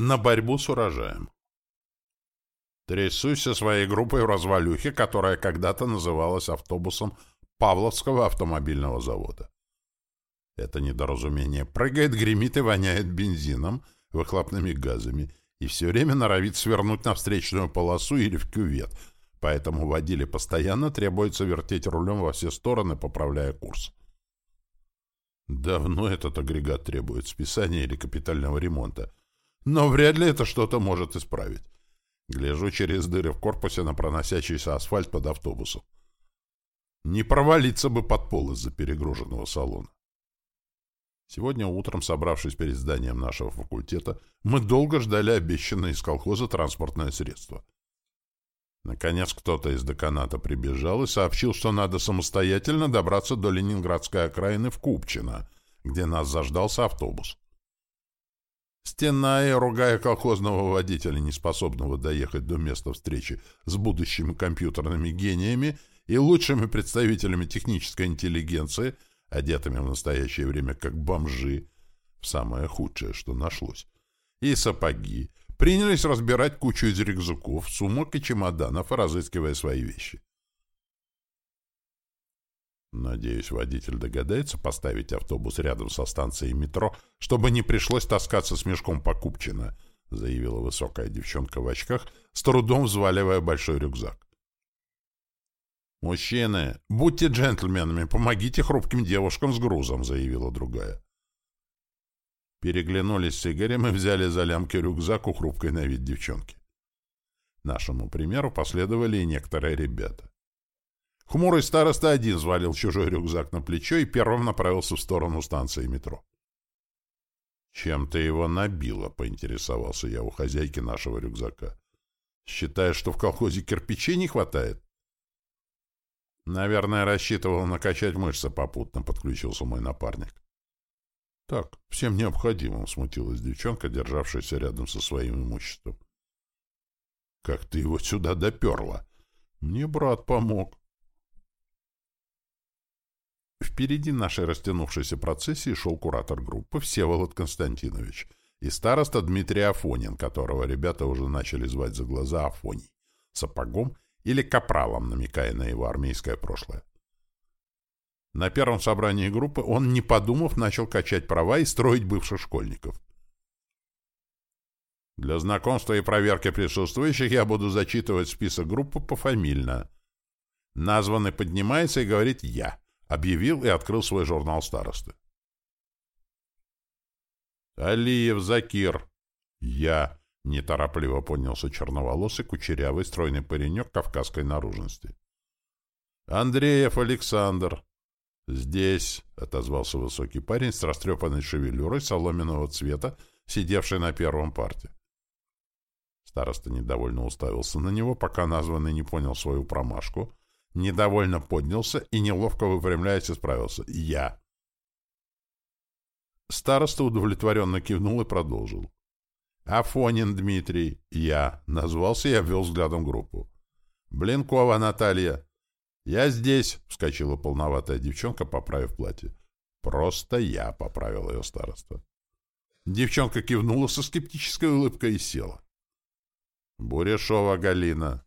на борьбу с урожаем. Трясусь со своей группой в развалюхе, которая когда-то называлась автобусом Павловского автомобильного завода. Это недоразумение прыгает, гремит и воняет бензином, выхлопными газами, и все время норовит свернуть на встречную полосу или в кювет, поэтому водиле постоянно требуется вертеть рулем во все стороны, поправляя курс. Давно этот агрегат требует списания или капитального ремонта, но вряд ли это что-то может исправить. Гляжу через дыры в корпусе на проносящийся асфальт под автобусом. Не провалиться бы под пол из-за перегруженного салона. Сегодня утром, собравшись перед зданием нашего факультета, мы долго ждали обещанное из колхоза транспортное средство. Наконец кто-то из деканата прибежал и сообщил, что надо самостоятельно добраться до Ленинградской окраины в Купчино, где нас заждался автобус. Стеная, ругая колхозного водителя, неспособного доехать до места встречи с будущими компьютерными гениями и лучшими представителями технической интеллигенции, одетыми в настоящее время как бомжи, самое худшее, что нашлось, и сапоги, принялись разбирать кучу из рюкзаков, сумок и чемоданов, разыскивая свои вещи. Надеюсь, водитель догадается поставить автобус рядом со станцией метро, чтобы не пришлось таскаться с мешком по Купчино, заявила высокая девчонка в очках, с трудом взваливая большой рюкзак. «Мужчины, будьте джентльменами, помогите хрупким девушкам с грузом», — заявила другая. Переглянулись с Игорем и взяли за лямки рюкзак у хрупкой на вид девчонки. Нашему примеру последовали и некоторые ребята. Хмурый староста один взвалил чужой рюкзак на плечо и первым направился в сторону станции метро. «Чем ты его набила?» — поинтересовался я у хозяйки нашего рюкзака. «Считаешь, что в колхозе кирпичей не хватает?» «Наверное, рассчитывал накачать мышцы попутно», — подключился мой напарник. «Так, всем необходимым», — смутилась девчонка, державшаяся рядом со своим имуществом. «Как ты его сюда доперла?» «Мне брат помог». Впереди нашей растянувшейся процессии шел куратор группы Всеволод Константинович и староста Дмитрий Афонин, которого ребята уже начали звать за глаза Афоний, сапогом или капралом, намекая на его армейское прошлое. На первом собрании группы он, не подумав, начал качать права и строить бывших школьников. Для знакомства и проверки присутствующих я буду зачитывать список группы пофамильно. Названный поднимается и говорит «я». Объявил и открыл свой журнал старосты. Алиев Закир. Я. Неторопливо поднялся черноволосый, кучерявый, стройный паренек кавказской наружности. Андреев Александр. «Здесь», — отозвался высокий парень с растрепанной шевелюрой соломенного цвета, сидевший на первом парте. Староста недовольно уставился на него, пока названный не понял свою промашку, недовольно поднялся и, неловко выпрямляясь, исправился. «Я». Староста удовлетворенно кивнул и продолжил. «Афонин Дмитрий. Я». Назвался и обвел взглядом группу. «Блинкова Наталья. «Я здесь!» — вскочила полноватая девчонка, поправив платье. «Просто я!» — поправил ее староста. Девчонка кивнула со скептической улыбкой и села. «Бурешова Галина!»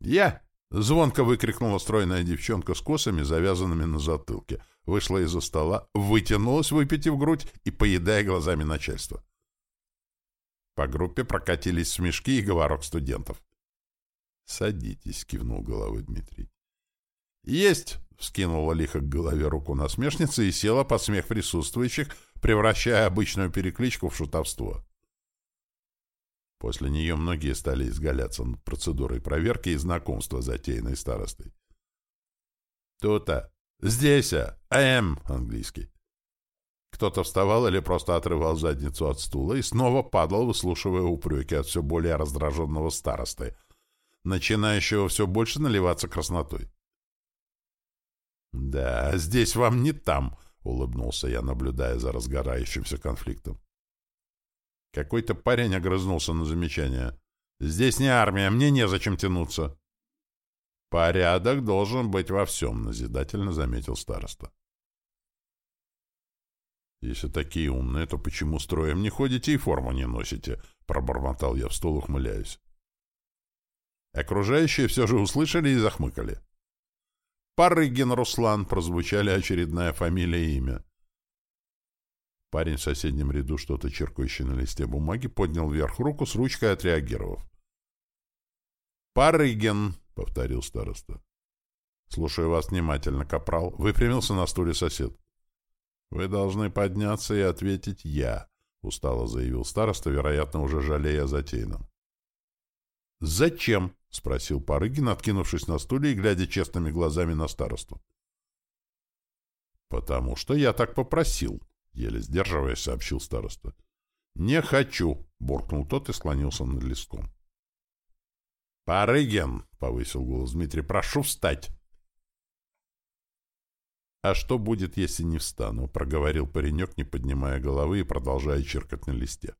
«Я!» — звонко выкрикнула стройная девчонка с косами, завязанными на затылке. Вышла из-за стола, вытянулась, выпитив грудь и поедая глазами начальства. По группе прокатились смешки и говорок студентов. «Садитесь», — кивнул головой Дмитрий. «Есть!» — вскинула лихо к голове руку насмешницы и села под смех присутствующих, превращая обычную перекличку в шутовство. После нее многие стали изгаляться над процедурой проверки и знакомства затеянной старостой. «Тут-то! Здесь-а! АМ!» — английский. Кто-то вставал или просто отрывал задницу от стула и снова падал, выслушивая упреки от все более раздраженного старосты, начинающего все больше наливаться краснотой. «Да, здесь вам не там», — улыбнулся я, наблюдая за разгорающимся конфликтом. Какой-то парень огрызнулся на замечание. «Здесь не армия, мне незачем тянуться». «Порядок должен быть во всем», — назидательно заметил староста. Если такие умные, то почему строем не ходите и форму не носите? Пробормотал я в стол, ухмыляюсь. Окружающие все же услышали и захмыкали. Парыгин Руслан прозвучали очередная фамилия и имя. Парень в соседнем ряду, что-то черкающий на листе бумаги, поднял вверх руку с ручкой, отреагировав. «Парыгин!» — повторил староста. «Слушаю вас внимательно, капрал». Выпрямился на стуле сосед. «Вы должны подняться и ответить «я», — устало заявил староста, вероятно, уже жалея о затеянном. «Зачем?» — спросил Парыгин, откинувшись на стуле и глядя честными глазами на старосту. «Потому что я так попросил», — еле сдерживаясь, сообщил староста. «Не хочу», — буркнул тот и склонился над листком. «Парыгин!» — повысил голос Дмитрий. «Прошу встать!» «А что будет, если не встану?» — проговорил паренек, не поднимая головы и продолжая черкать на листе.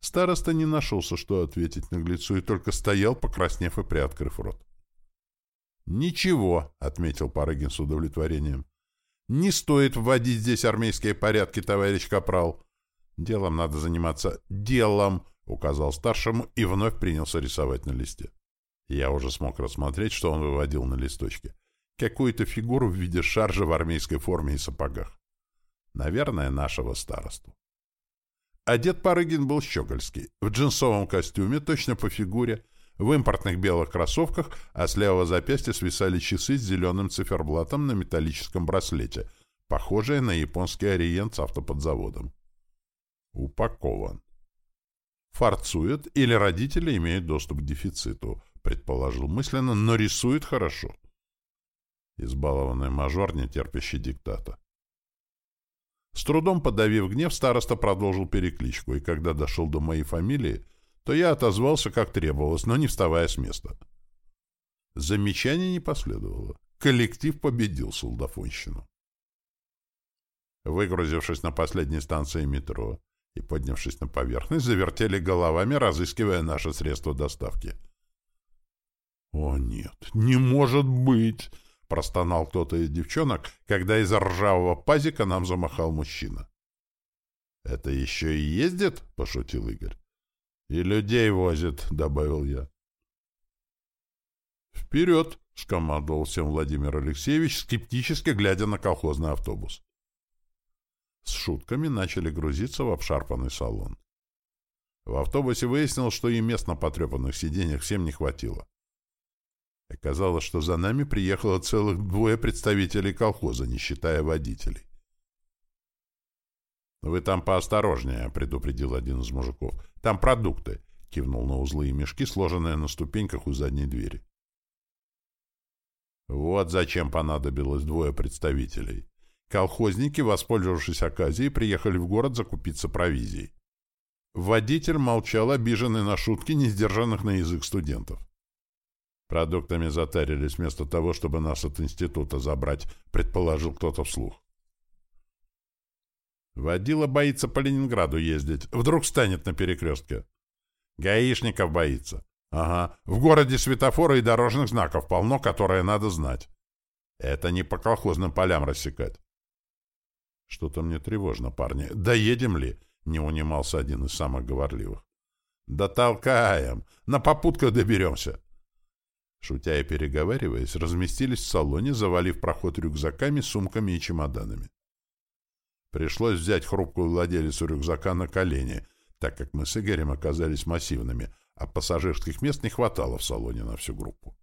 Староста не нашелся, что ответить наглецу, и только стоял, покраснев и приоткрыв рот. «Ничего», — отметил Парыгин с удовлетворением. «Не стоит вводить здесь армейские порядки, товарищ Капрал. Делом надо заниматься делом», — указал старшему и вновь принялся рисовать на листе. Я уже смог рассмотреть, что он выводил на листочке какую-то фигуру в виде шаржа в армейской форме и сапогах. Наверное, нашего старосту. Одет Парыгин был щегольский, в джинсовом костюме, точно по фигуре, в импортных белых кроссовках, а с левого запястья свисали часы с зеленым циферблатом на металлическом браслете, похожие на японский ориент с автоподзаводом. Упакован. Фарцует или родители имеют доступ к дефициту, предположил мысленно, но рисует хорошо. — избалованный мажор, не терпящий диктата. С трудом подавив гнев, староста продолжил перекличку, и когда дошел до моей фамилии, то я отозвался, как требовалось, но не вставая с места. Замечаний не последовало. Коллектив победил солдафонщину. Выгрузившись на последней станции метро и поднявшись на поверхность, завертели головами, разыскивая наше средство доставки. «О нет, не может быть!» — простонал кто-то из девчонок, когда из ржавого пазика нам замахал мужчина. — Это еще и ездит? — пошутил Игорь. — И людей возит, — добавил я. — Вперед! — скомандовал всем Владимир Алексеевич, скептически глядя на колхозный автобус. С шутками начали грузиться в обшарпанный салон. В автобусе выяснилось, что и мест на потрепанных сиденьях всем не хватило. Оказалось, что за нами приехало целых двое представителей колхоза, не считая водителей. «Вы там поосторожнее», — предупредил один из мужиков. «Там продукты», — кивнул на узлы и мешки, сложенные на ступеньках у задней двери. Вот зачем понадобилось двое представителей. Колхозники, воспользовавшись оказией, приехали в город закупиться провизией. Водитель молчал, обиженный на шутки, не сдержанных на язык студентов. Продуктами затарились вместо того, чтобы нас от института забрать, предположил кто-то вслух. Водила боится по Ленинграду ездить. Вдруг станет на перекрестке. Гаишников боится. Ага. В городе светофоры и дорожных знаков полно, которые надо знать. Это не по колхозным полям рассекать. Что-то мне тревожно, парни. Доедем ли? Не унимался один из самых говорливых. Да толкаем. На попутках доберемся. Шутя и переговариваясь, разместились в салоне, завалив проход рюкзаками, сумками и чемоданами. Пришлось взять хрупкую владелицу рюкзака на колени, так как мы с Игорем оказались массивными, а пассажирских мест не хватало в салоне на всю группу.